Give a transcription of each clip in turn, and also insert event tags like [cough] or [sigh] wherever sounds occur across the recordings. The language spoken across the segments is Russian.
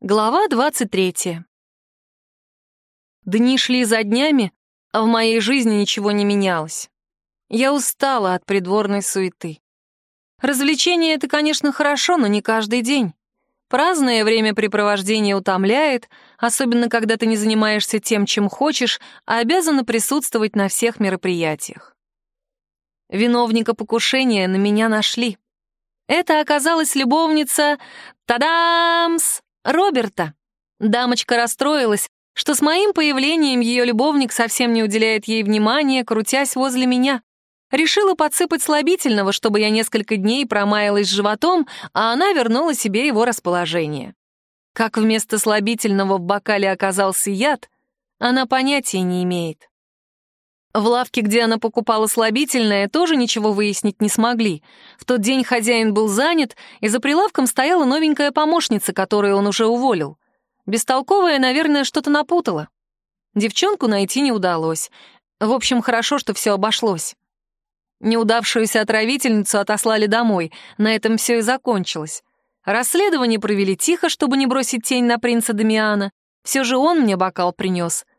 Глава 23. Дни шли за днями, а в моей жизни ничего не менялось. Я устала от придворной суеты. Развлечение — это, конечно, хорошо, но не каждый день. Праздное времяпрепровождение утомляет, особенно когда ты не занимаешься тем, чем хочешь, а обязана присутствовать на всех мероприятиях. Виновника покушения на меня нашли. Это оказалась любовница Тадамс! Роберта. Дамочка расстроилась, что с моим появлением ее любовник совсем не уделяет ей внимания, крутясь возле меня. Решила подсыпать слабительного, чтобы я несколько дней промаялась животом, а она вернула себе его расположение. Как вместо слабительного в бокале оказался яд, она понятия не имеет. В лавке, где она покупала слабительное, тоже ничего выяснить не смогли. В тот день хозяин был занят, и за прилавком стояла новенькая помощница, которую он уже уволил. Бестолковая, наверное, что-то напутала. Девчонку найти не удалось. В общем, хорошо, что все обошлось. Неудавшуюся отравительницу отослали домой. На этом все и закончилось. Расследование провели тихо, чтобы не бросить тень на принца Дамиана. Все же он мне бокал принес —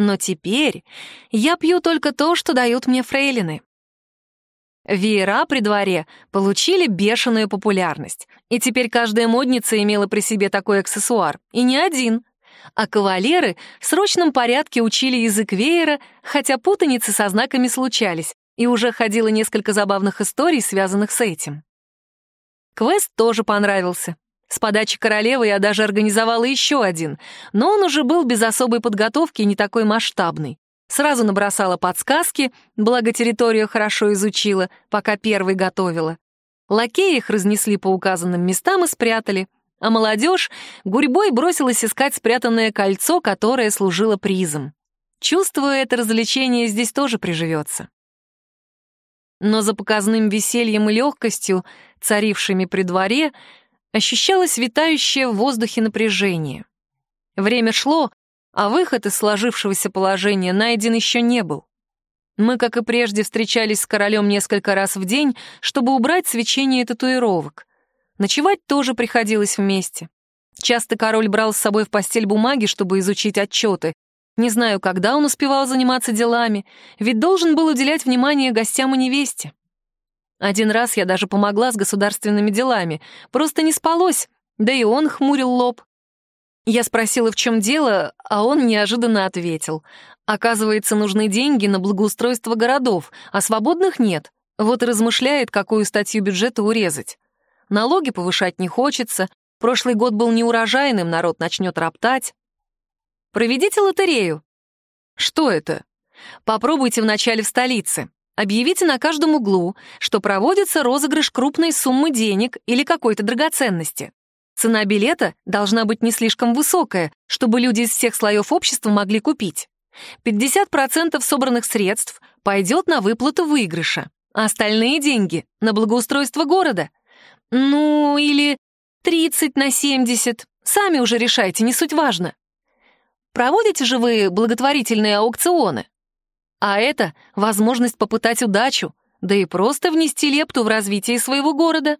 но теперь я пью только то, что дают мне фрейлины. Веера при дворе получили бешеную популярность, и теперь каждая модница имела при себе такой аксессуар, и не один. А кавалеры в срочном порядке учили язык веера, хотя путаницы со знаками случались, и уже ходило несколько забавных историй, связанных с этим. Квест тоже понравился. С подачи королевы я даже организовала еще один, но он уже был без особой подготовки и не такой масштабный. Сразу набросала подсказки, благо территорию хорошо изучила, пока первый готовила. Лакеи их разнесли по указанным местам и спрятали, а молодежь гурьбой бросилась искать спрятанное кольцо, которое служило призом. Чувствую, это развлечение здесь тоже приживется. Но за показным весельем и легкостью, царившими при дворе, ощущалось витающее в воздухе напряжение. Время шло, а выход из сложившегося положения найден еще не был. Мы, как и прежде, встречались с королем несколько раз в день, чтобы убрать свечение татуировок. Ночевать тоже приходилось вместе. Часто король брал с собой в постель бумаги, чтобы изучить отчеты. Не знаю, когда он успевал заниматься делами, ведь должен был уделять внимание гостям и невесте. Один раз я даже помогла с государственными делами, просто не спалось, да и он хмурил лоб. Я спросила, в чем дело, а он неожиданно ответил. Оказывается, нужны деньги на благоустройство городов, а свободных нет. Вот и размышляет, какую статью бюджета урезать. Налоги повышать не хочется, прошлый год был неурожайным, народ начнет роптать. Проведите лотерею. Что это? Попробуйте вначале в столице. Объявите на каждом углу, что проводится розыгрыш крупной суммы денег или какой-то драгоценности. Цена билета должна быть не слишком высокая, чтобы люди из всех слоев общества могли купить. 50% собранных средств пойдет на выплату выигрыша, а остальные деньги — на благоустройство города. Ну, или 30 на 70. Сами уже решайте, не суть важно. Проводите же вы благотворительные аукционы? А это возможность попытать удачу, да и просто внести лепту в развитие своего города.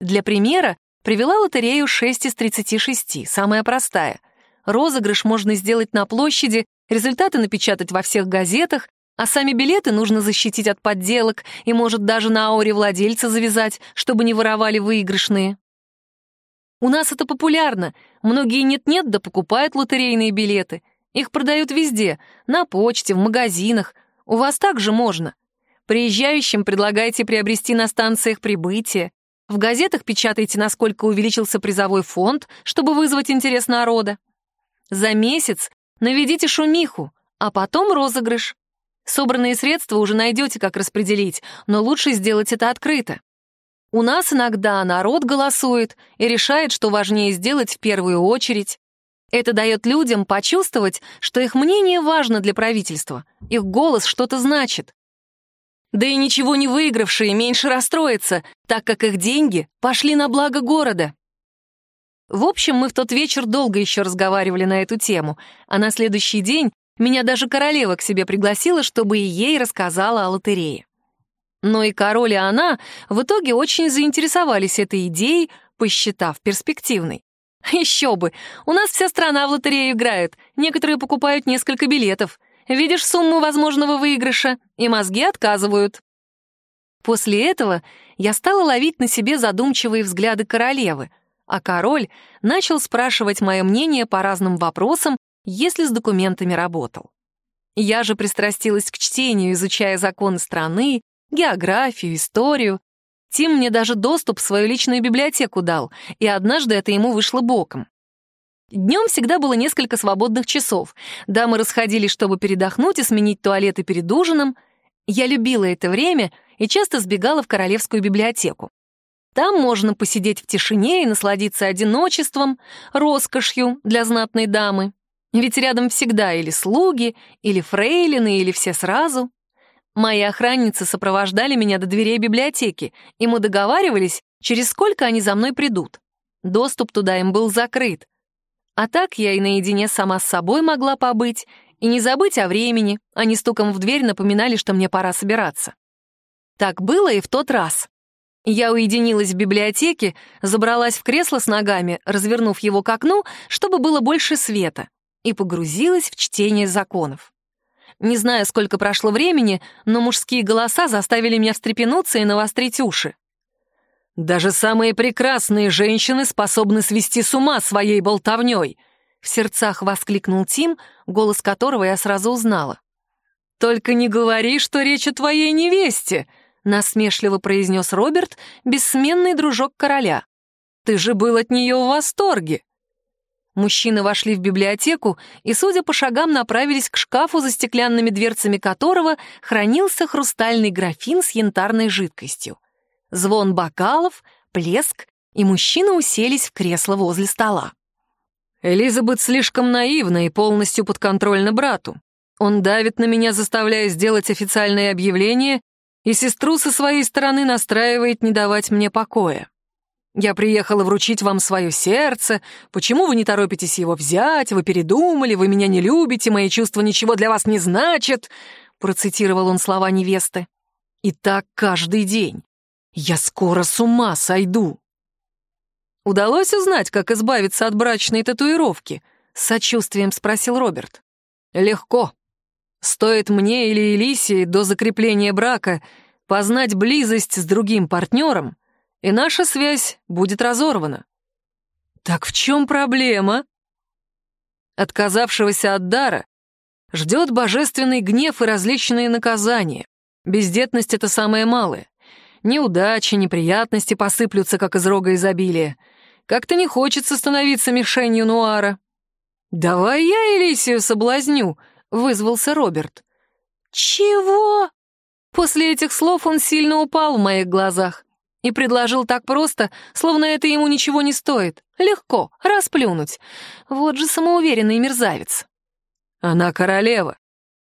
Для примера привела лотерею 6 из 36, самая простая. Розыгрыш можно сделать на площади, результаты напечатать во всех газетах, а сами билеты нужно защитить от подделок и, может, даже на ауре владельца завязать, чтобы не воровали выигрышные. У нас это популярно. Многие нет-нет да покупают лотерейные билеты — их продают везде, на почте, в магазинах. У вас также можно. Приезжающим предлагайте приобрести на станциях прибытие. В газетах печатайте, насколько увеличился призовой фонд, чтобы вызвать интерес народа. За месяц наведите шумиху, а потом розыгрыш. Собранные средства уже найдете, как распределить, но лучше сделать это открыто. У нас иногда народ голосует и решает, что важнее сделать в первую очередь. Это дает людям почувствовать, что их мнение важно для правительства, их голос что-то значит. Да и ничего не выигравшие меньше расстроятся, так как их деньги пошли на благо города. В общем, мы в тот вечер долго еще разговаривали на эту тему, а на следующий день меня даже королева к себе пригласила, чтобы и ей рассказала о лотерее. Но и король, и она в итоге очень заинтересовались этой идеей, посчитав перспективной. [laughs] Еще бы! У нас вся страна в лотерею играет. Некоторые покупают несколько билетов. Видишь сумму возможного выигрыша, и мозги отказывают. После этого я стала ловить на себе задумчивые взгляды королевы, а король начал спрашивать мое мнение по разным вопросам, если с документами работал. Я же пристрастилась к чтению, изучая законы страны, географию, историю. Тим мне даже доступ в свою личную библиотеку дал, и однажды это ему вышло боком. Днем всегда было несколько свободных часов. Дамы расходились, чтобы передохнуть и сменить туалеты перед ужином. Я любила это время и часто сбегала в королевскую библиотеку. Там можно посидеть в тишине и насладиться одиночеством, роскошью для знатной дамы. Ведь рядом всегда или слуги, или фрейлины, или все сразу. Мои охранницы сопровождали меня до дверей библиотеки, и мы договаривались, через сколько они за мной придут. Доступ туда им был закрыт. А так я и наедине сама с собой могла побыть, и не забыть о времени, они стуком в дверь напоминали, что мне пора собираться. Так было и в тот раз. Я уединилась в библиотеке, забралась в кресло с ногами, развернув его к окну, чтобы было больше света, и погрузилась в чтение законов. Не знаю, сколько прошло времени, но мужские голоса заставили меня встрепенуться и навострить уши. «Даже самые прекрасные женщины способны свести с ума своей болтовней!» В сердцах воскликнул Тим, голос которого я сразу узнала. «Только не говори, что речь о твоей невесте!» насмешливо произнес Роберт, бессменный дружок короля. «Ты же был от нее в восторге!» Мужчины вошли в библиотеку и, судя по шагам, направились к шкафу, за стеклянными дверцами которого хранился хрустальный графин с янтарной жидкостью. Звон бокалов, плеск, и мужчины уселись в кресло возле стола. Элизабет слишком наивна и полностью подконтрольна брату. Он давит на меня, заставляя сделать официальное объявление, и сестру со своей стороны настраивает не давать мне покоя. Я приехала вручить вам свое сердце. Почему вы не торопитесь его взять? Вы передумали, вы меня не любите, мои чувства ничего для вас не значат», — процитировал он слова невесты. «И так каждый день. Я скоро с ума сойду». «Удалось узнать, как избавиться от брачной татуировки?» — с сочувствием спросил Роберт. «Легко. Стоит мне или Элисии до закрепления брака познать близость с другим партнером, и наша связь будет разорвана. Так в чем проблема? Отказавшегося от дара ждет божественный гнев и различные наказания. Бездетность — это самое малое. Неудачи, неприятности посыплются, как из рога изобилия. Как-то не хочется становиться мишенью Нуара. «Давай я Элисию соблазню», — вызвался Роберт. «Чего?» После этих слов он сильно упал в моих глазах и предложил так просто, словно это ему ничего не стоит. Легко, расплюнуть. Вот же самоуверенный мерзавец. Она королева.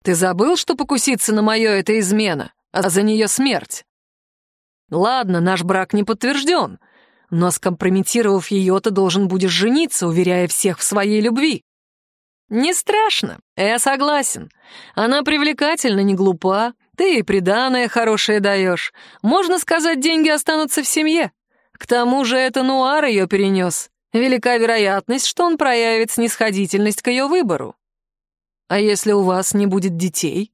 Ты забыл, что покуситься на мое — это измена, а за нее смерть? Ладно, наш брак не подтвержден, но скомпрометировав ее, ты должен будешь жениться, уверяя всех в своей любви. Не страшно, я согласен. Она привлекательна, не глупа, ты и приданое хорошее даешь. Можно сказать, деньги останутся в семье. К тому же это Нуар ее перенес. Велика вероятность, что он проявит снисходительность к ее выбору. А если у вас не будет детей?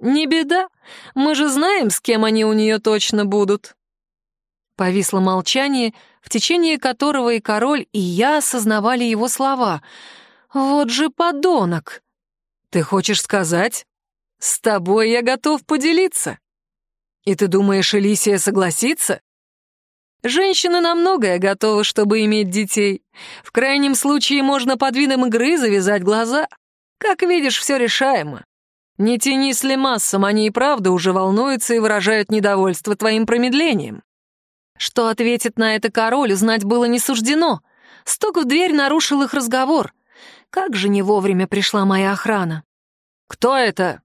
Не беда. Мы же знаем, с кем они у нее точно будут. Повисло молчание, в течение которого и король, и я осознавали его слова. Вот же подонок! Ты хочешь сказать, с тобой я готов поделиться. И ты думаешь, Элисия согласится? Женщины на многое готовы, чтобы иметь детей. В крайнем случае можно под видом игры завязать глаза. Как видишь, все решаемо. Не тяни с лемассом, они и правда уже волнуются и выражают недовольство твоим промедлением. Что ответит на это король, узнать было не суждено. Стук в дверь нарушил их разговор. Как же не вовремя пришла моя охрана. «Кто это?»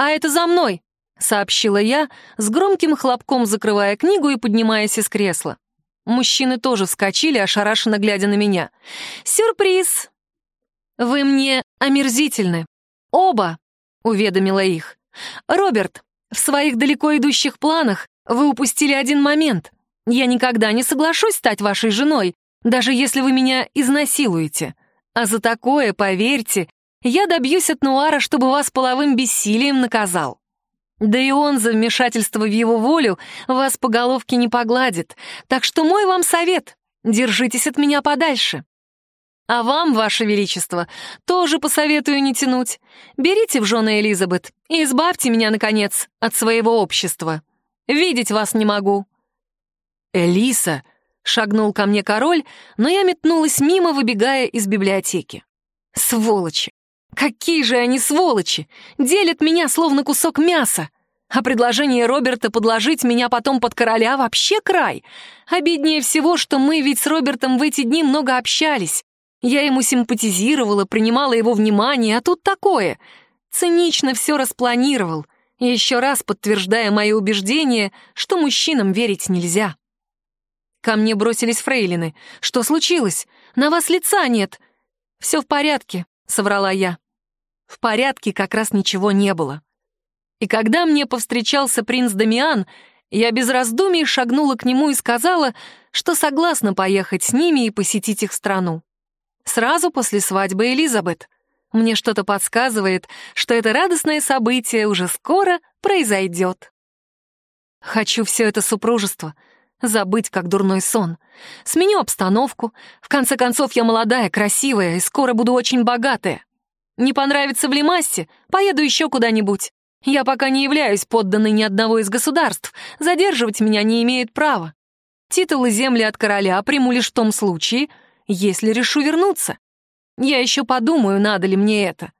«А это за мной!» — сообщила я, с громким хлопком закрывая книгу и поднимаясь из кресла. Мужчины тоже вскочили, ошарашенно глядя на меня. «Сюрприз!» «Вы мне омерзительны. Оба!» — уведомила их. «Роберт, в своих далеко идущих планах вы упустили один момент. Я никогда не соглашусь стать вашей женой, даже если вы меня изнасилуете. А за такое, поверьте, я добьюсь от Нуара, чтобы вас половым бессилием наказал. Да и он за вмешательство в его волю вас по головке не погладит, так что мой вам совет — держитесь от меня подальше. А вам, ваше величество, тоже посоветую не тянуть. Берите в жены Элизабет и избавьте меня, наконец, от своего общества. Видеть вас не могу». «Элиса!» — шагнул ко мне король, но я метнулась мимо, выбегая из библиотеки. «Сволочи! Какие же они сволочи! Делят меня, словно кусок мяса! А предложение Роберта подложить меня потом под короля вообще край! Обиднее всего, что мы ведь с Робертом в эти дни много общались. Я ему симпатизировала, принимала его внимание, а тут такое. Цинично все распланировал, еще раз подтверждая мое убеждение, что мужчинам верить нельзя. Ко мне бросились фрейлины. «Что случилось? На вас лица нет!» «Все в порядке», — соврала я. В порядке как раз ничего не было. И когда мне повстречался принц Дамиан, я без раздумий шагнула к нему и сказала, что согласна поехать с ними и посетить их страну. Сразу после свадьбы Элизабет. Мне что-то подсказывает, что это радостное событие уже скоро произойдет. Хочу все это супружество — забыть, как дурной сон. Сменю обстановку. В конце концов, я молодая, красивая и скоро буду очень богатая. Не понравится в Лимассе, поеду еще куда-нибудь. Я пока не являюсь подданной ни одного из государств, задерживать меня не имеет права. Титулы земли от короля приму лишь в том случае, если решу вернуться. Я еще подумаю, надо ли мне это.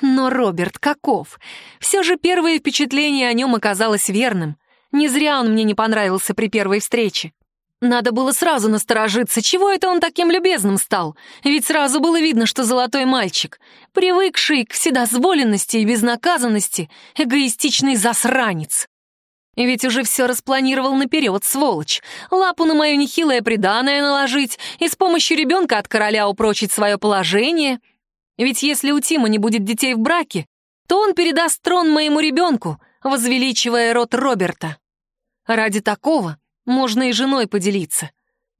Но Роберт каков? Все же первое впечатление о нем оказалось верным — не зря он мне не понравился при первой встрече. Надо было сразу насторожиться, чего это он таким любезным стал? Ведь сразу было видно, что золотой мальчик, привыкший к вседозволенности и безнаказанности, эгоистичный засранец. Ведь уже все распланировал наперед, сволочь. Лапу на мое нехилое приданое наложить и с помощью ребенка от короля упрочить свое положение. Ведь если у Тима не будет детей в браке, то он передаст трон моему ребенку, возвеличивая род Роберта. Ради такого можно и женой поделиться.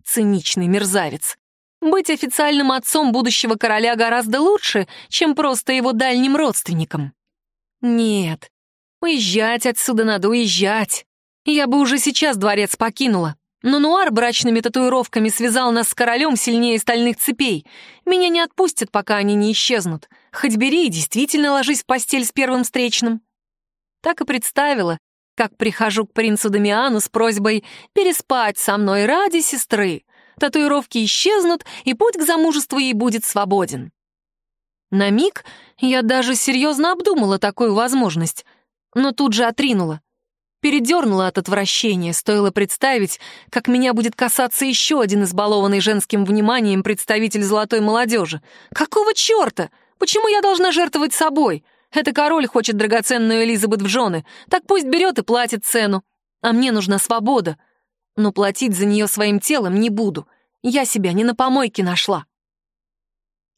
Циничный мерзавец. Быть официальным отцом будущего короля гораздо лучше, чем просто его дальним родственником. Нет, уезжать отсюда надо уезжать. Я бы уже сейчас дворец покинула. Но Нуар брачными татуировками связал нас с королем сильнее стальных цепей. Меня не отпустят, пока они не исчезнут. Хоть бери и действительно ложись в постель с первым встречным. Так и представила, как прихожу к принцу Дамиану с просьбой переспать со мной ради сестры. Татуировки исчезнут, и путь к замужеству ей будет свободен. На миг я даже серьезно обдумала такую возможность, но тут же отринула. Передернула от отвращения, стоило представить, как меня будет касаться еще один избалованный женским вниманием представитель золотой молодежи. Какого черта? Почему я должна жертвовать собой? Это король хочет драгоценную Элизабет в жены, так пусть берет и платит цену. А мне нужна свобода. Но платить за нее своим телом не буду. Я себя не на помойке нашла.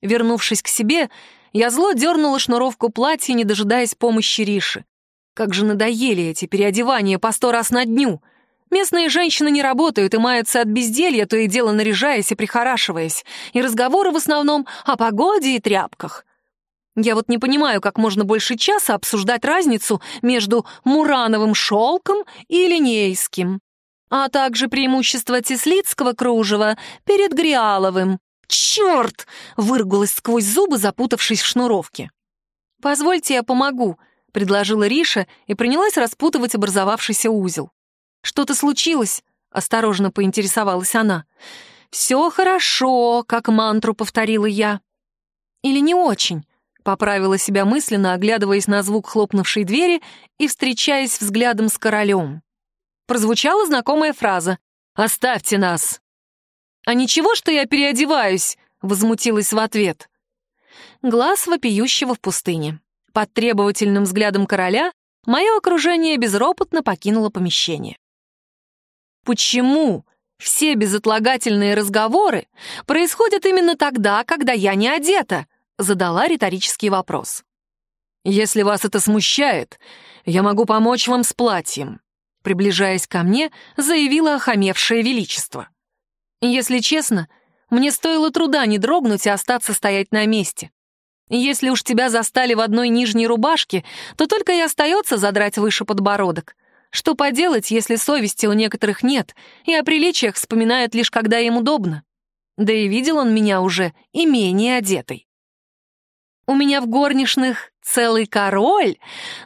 Вернувшись к себе, я зло дернула шнуровку платья, не дожидаясь помощи Риши. Как же надоели эти переодевания по сто раз на дню. Местные женщины не работают и маются от безделья, то и дело наряжаясь и прихорашиваясь, и разговоры в основном о погоде и тряпках. Я вот не понимаю, как можно больше часа обсуждать разницу между мурановым шелком и линейским, а также преимущество теслицкого кружева перед гриаловым. «Черт!» — выргулась сквозь зубы, запутавшись в шнуровке. «Позвольте, я помогу», — предложила Риша и принялась распутывать образовавшийся узел. «Что-то случилось?» — осторожно поинтересовалась она. «Все хорошо», — как мантру повторила я. «Или не очень?» Поправила себя мысленно, оглядываясь на звук хлопнувшей двери и встречаясь взглядом с королем. Прозвучала знакомая фраза «Оставьте нас!» «А ничего, что я переодеваюсь?» — возмутилась в ответ. Глаз вопиющего в пустыне. Под требовательным взглядом короля мое окружение безропотно покинуло помещение. Почему все безотлагательные разговоры происходят именно тогда, когда я не одета? Задала риторический вопрос. «Если вас это смущает, я могу помочь вам с платьем», приближаясь ко мне, заявила охамевшее величество. Если честно, мне стоило труда не дрогнуть и остаться стоять на месте. Если уж тебя застали в одной нижней рубашке, то только и остается задрать выше подбородок. Что поделать, если совести у некоторых нет, и о приличиях вспоминают лишь когда им удобно? Да и видел он меня уже и менее одетой. У меня в горничных целый король?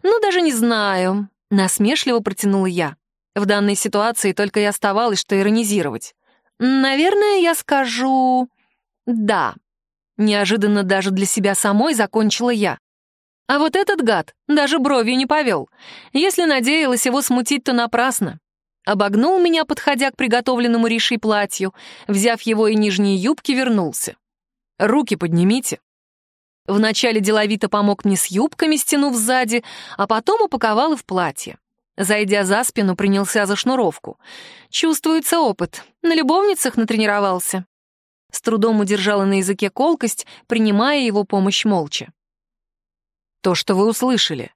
Ну, даже не знаю. Насмешливо протянула я. В данной ситуации только и оставалось, что иронизировать. Наверное, я скажу «да». Неожиданно даже для себя самой закончила я. А вот этот гад даже бровью не повел. Если надеялась его смутить, то напрасно. Обогнул меня, подходя к приготовленному реши платью, взяв его и нижние юбки, вернулся. «Руки поднимите». Вначале деловито помог мне с юбками, стянув сзади, а потом упаковал и в платье. Зайдя за спину, принялся за шнуровку. Чувствуется опыт. На любовницах натренировался. С трудом удержала на языке колкость, принимая его помощь молча. То, что вы услышали.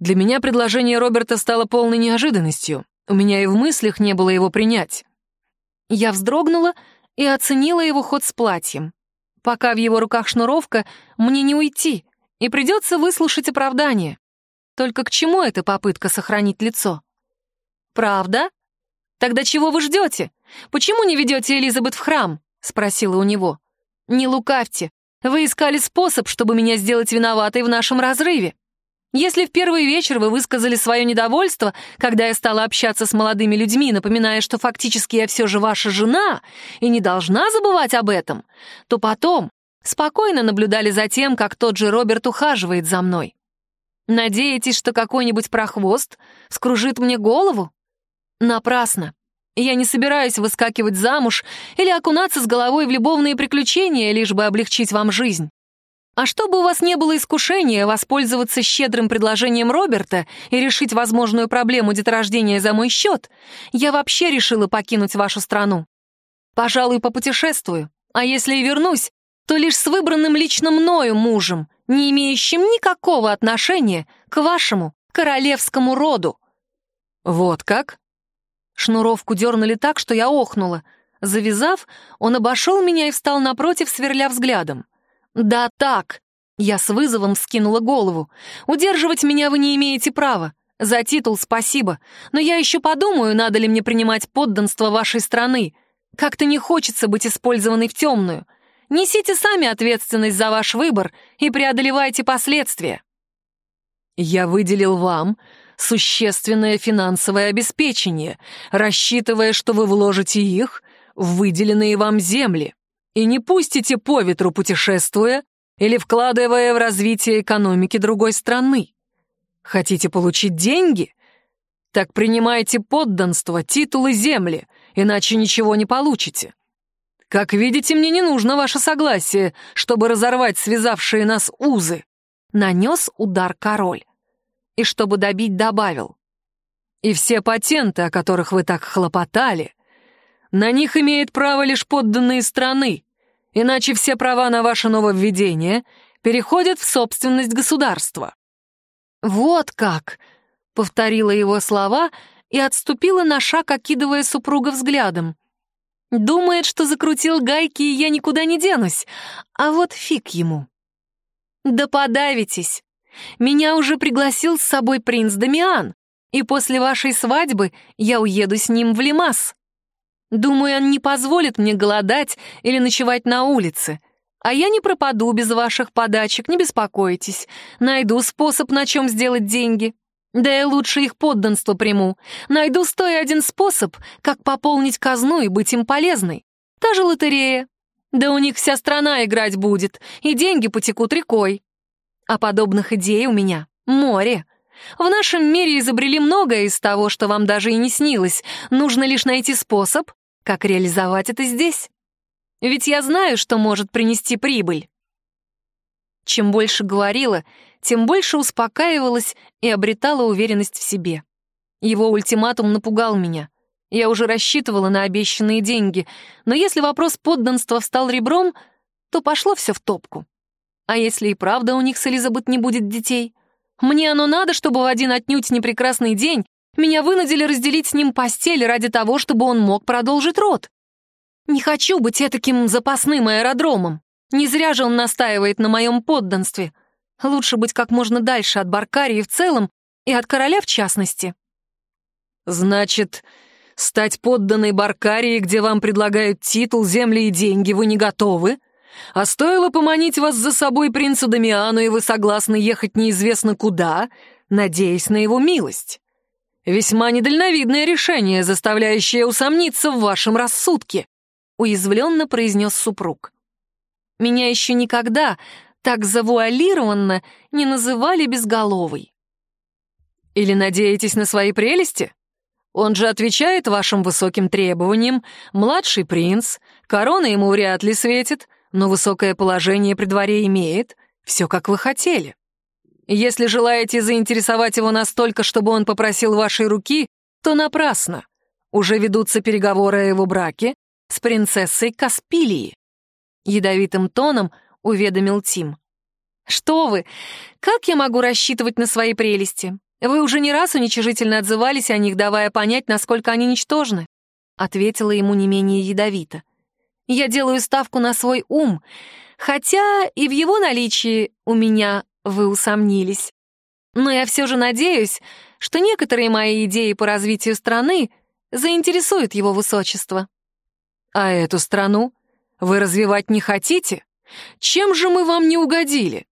Для меня предложение Роберта стало полной неожиданностью. У меня и в мыслях не было его принять. Я вздрогнула и оценила его ход с платьем. Пока в его руках шнуровка, мне не уйти, и придется выслушать оправдание. Только к чему эта попытка сохранить лицо? Правда? Тогда чего вы ждете? Почему не ведете Элизабет в храм? Спросила у него. Не лукавьте. Вы искали способ, чтобы меня сделать виноватой в нашем разрыве. Если в первый вечер вы высказали свое недовольство, когда я стала общаться с молодыми людьми, напоминая, что фактически я все же ваша жена и не должна забывать об этом, то потом спокойно наблюдали за тем, как тот же Роберт ухаживает за мной. Надеетесь, что какой-нибудь прохвост скружит мне голову? Напрасно. Я не собираюсь выскакивать замуж или окунаться с головой в любовные приключения, лишь бы облегчить вам жизнь. А чтобы у вас не было искушения воспользоваться щедрым предложением Роберта и решить возможную проблему деторождения за мой счет, я вообще решила покинуть вашу страну. Пожалуй, попутешествую, а если и вернусь, то лишь с выбранным лично мною мужем, не имеющим никакого отношения к вашему королевскому роду. Вот как? Шнуровку дернули так, что я охнула. Завязав, он обошел меня и встал напротив, сверля взглядом. «Да так!» Я с вызовом скинула голову. «Удерживать меня вы не имеете права. За титул спасибо. Но я еще подумаю, надо ли мне принимать подданство вашей страны. Как-то не хочется быть использованной в темную. Несите сами ответственность за ваш выбор и преодолевайте последствия». «Я выделил вам существенное финансовое обеспечение, рассчитывая, что вы вложите их в выделенные вам земли и не пустите по ветру путешествуя или вкладывая в развитие экономики другой страны. Хотите получить деньги? Так принимайте подданство, титулы земли, иначе ничего не получите. Как видите, мне не нужно ваше согласие, чтобы разорвать связавшие нас узы. Нанес удар король. И чтобы добить, добавил. И все патенты, о которых вы так хлопотали, на них имеет право лишь подданные страны, иначе все права на ваше нововведение переходят в собственность государства». «Вот как!» — повторила его слова и отступила на шаг, окидывая супруга взглядом. «Думает, что закрутил гайки, и я никуда не денусь, а вот фиг ему». «Да подавитесь! Меня уже пригласил с собой принц Дамиан, и после вашей свадьбы я уеду с ним в Лимас. Думаю, он не позволит мне голодать или ночевать на улице. А я не пропаду без ваших подачек, не беспокойтесь. Найду способ, на чем сделать деньги. Да я лучше их подданство приму. Найду сто один способ, как пополнить казну и быть им полезной. Та же лотерея. Да у них вся страна играть будет, и деньги потекут рекой. А подобных идей у меня море. В нашем мире изобрели многое из того, что вам даже и не снилось. Нужно лишь найти способ, как реализовать это здесь? Ведь я знаю, что может принести прибыль. Чем больше говорила, тем больше успокаивалась и обретала уверенность в себе. Его ультиматум напугал меня. Я уже рассчитывала на обещанные деньги, но если вопрос подданства встал ребром, то пошло все в топку. А если и правда у них с Элизабет не будет детей? Мне оно надо, чтобы в один отнюдь непрекрасный день меня вынудили разделить с ним постель ради того, чтобы он мог продолжить род. Не хочу быть таким запасным аэродромом. Не зря же он настаивает на моем подданстве. Лучше быть как можно дальше от Баркарии в целом и от короля в частности. Значит, стать подданной Баркарии, где вам предлагают титул, земли и деньги, вы не готовы? А стоило поманить вас за собой принцу Дамиану, и вы согласны ехать неизвестно куда, надеясь на его милость. Весьма недальновидное решение, заставляющее усомниться в вашем рассудке», — уязвленно произнес супруг. «Меня еще никогда так завуалированно не называли безголовой». «Или надеетесь на свои прелести? Он же отвечает вашим высоким требованиям, младший принц, корона ему вряд ли светит, но высокое положение при дворе имеет, все как вы хотели». Если желаете заинтересовать его настолько, чтобы он попросил вашей руки, то напрасно. Уже ведутся переговоры о его браке с принцессой Каспилии. Ядовитым тоном уведомил Тим. «Что вы? Как я могу рассчитывать на свои прелести? Вы уже не раз уничижительно отзывались о них, давая понять, насколько они ничтожны», ответила ему не менее ядовито. «Я делаю ставку на свой ум, хотя и в его наличии у меня вы усомнились. Но я все же надеюсь, что некоторые мои идеи по развитию страны заинтересуют его высочество. А эту страну вы развивать не хотите? Чем же мы вам не угодили?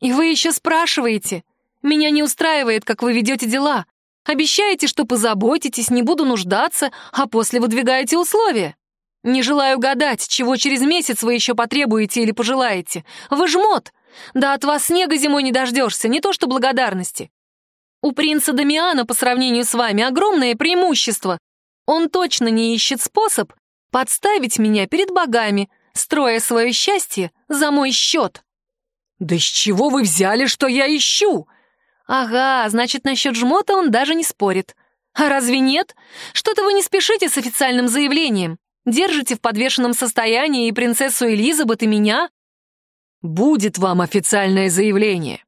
И вы еще спрашиваете. Меня не устраивает, как вы ведете дела. Обещаете, что позаботитесь, не буду нуждаться, а после выдвигаете условия. Не желаю гадать, чего через месяц вы еще потребуете или пожелаете. Вы жмот, да от вас снега зимой не дождешься, не то что благодарности. У принца Дамиана по сравнению с вами огромное преимущество. Он точно не ищет способ подставить меня перед богами, строя свое счастье за мой счет. «Да с чего вы взяли, что я ищу?» «Ага, значит, насчет жмота он даже не спорит. А разве нет? Что-то вы не спешите с официальным заявлением. Держите в подвешенном состоянии и принцессу Элизабет, и меня. Будет вам официальное заявление.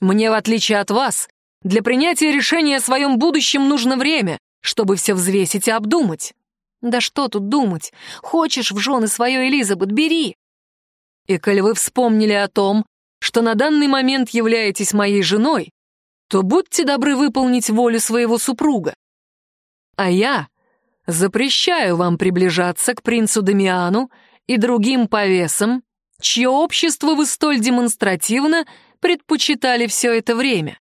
Мне, в отличие от вас, для принятия решения о своем будущем нужно время, чтобы все взвесить и обдумать. Да что тут думать? Хочешь в жены свою Элизабет, бери. И коль вы вспомнили о том, что на данный момент являетесь моей женой, то будьте добры выполнить волю своего супруга. А я запрещаю вам приближаться к принцу Дамиану и другим повесам, чье общество вы столь демонстративно предпочитали все это время.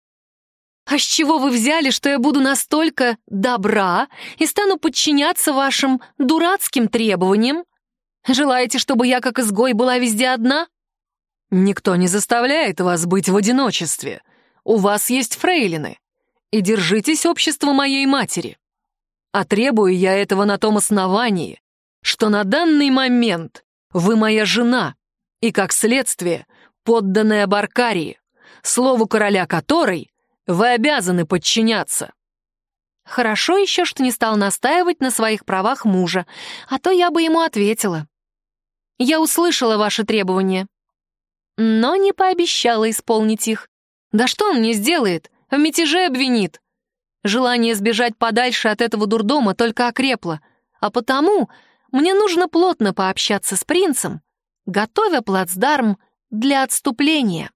А с чего вы взяли, что я буду настолько добра и стану подчиняться вашим дурацким требованиям? Желаете, чтобы я, как изгой, была везде одна? Никто не заставляет вас быть в одиночестве. У вас есть фрейлины. И держитесь общества моей матери. А требую я этого на том основании, что на данный момент вы моя жена, и, как следствие, подданная Баркарии, слову короля которой вы обязаны подчиняться. Хорошо еще, что не стал настаивать на своих правах мужа, а то я бы ему ответила. Я услышала ваши требования, но не пообещала исполнить их. Да что он мне сделает? В мятеже обвинит. Желание сбежать подальше от этого дурдома только окрепло, а потому мне нужно плотно пообщаться с принцем готовя плацдарм для отступления.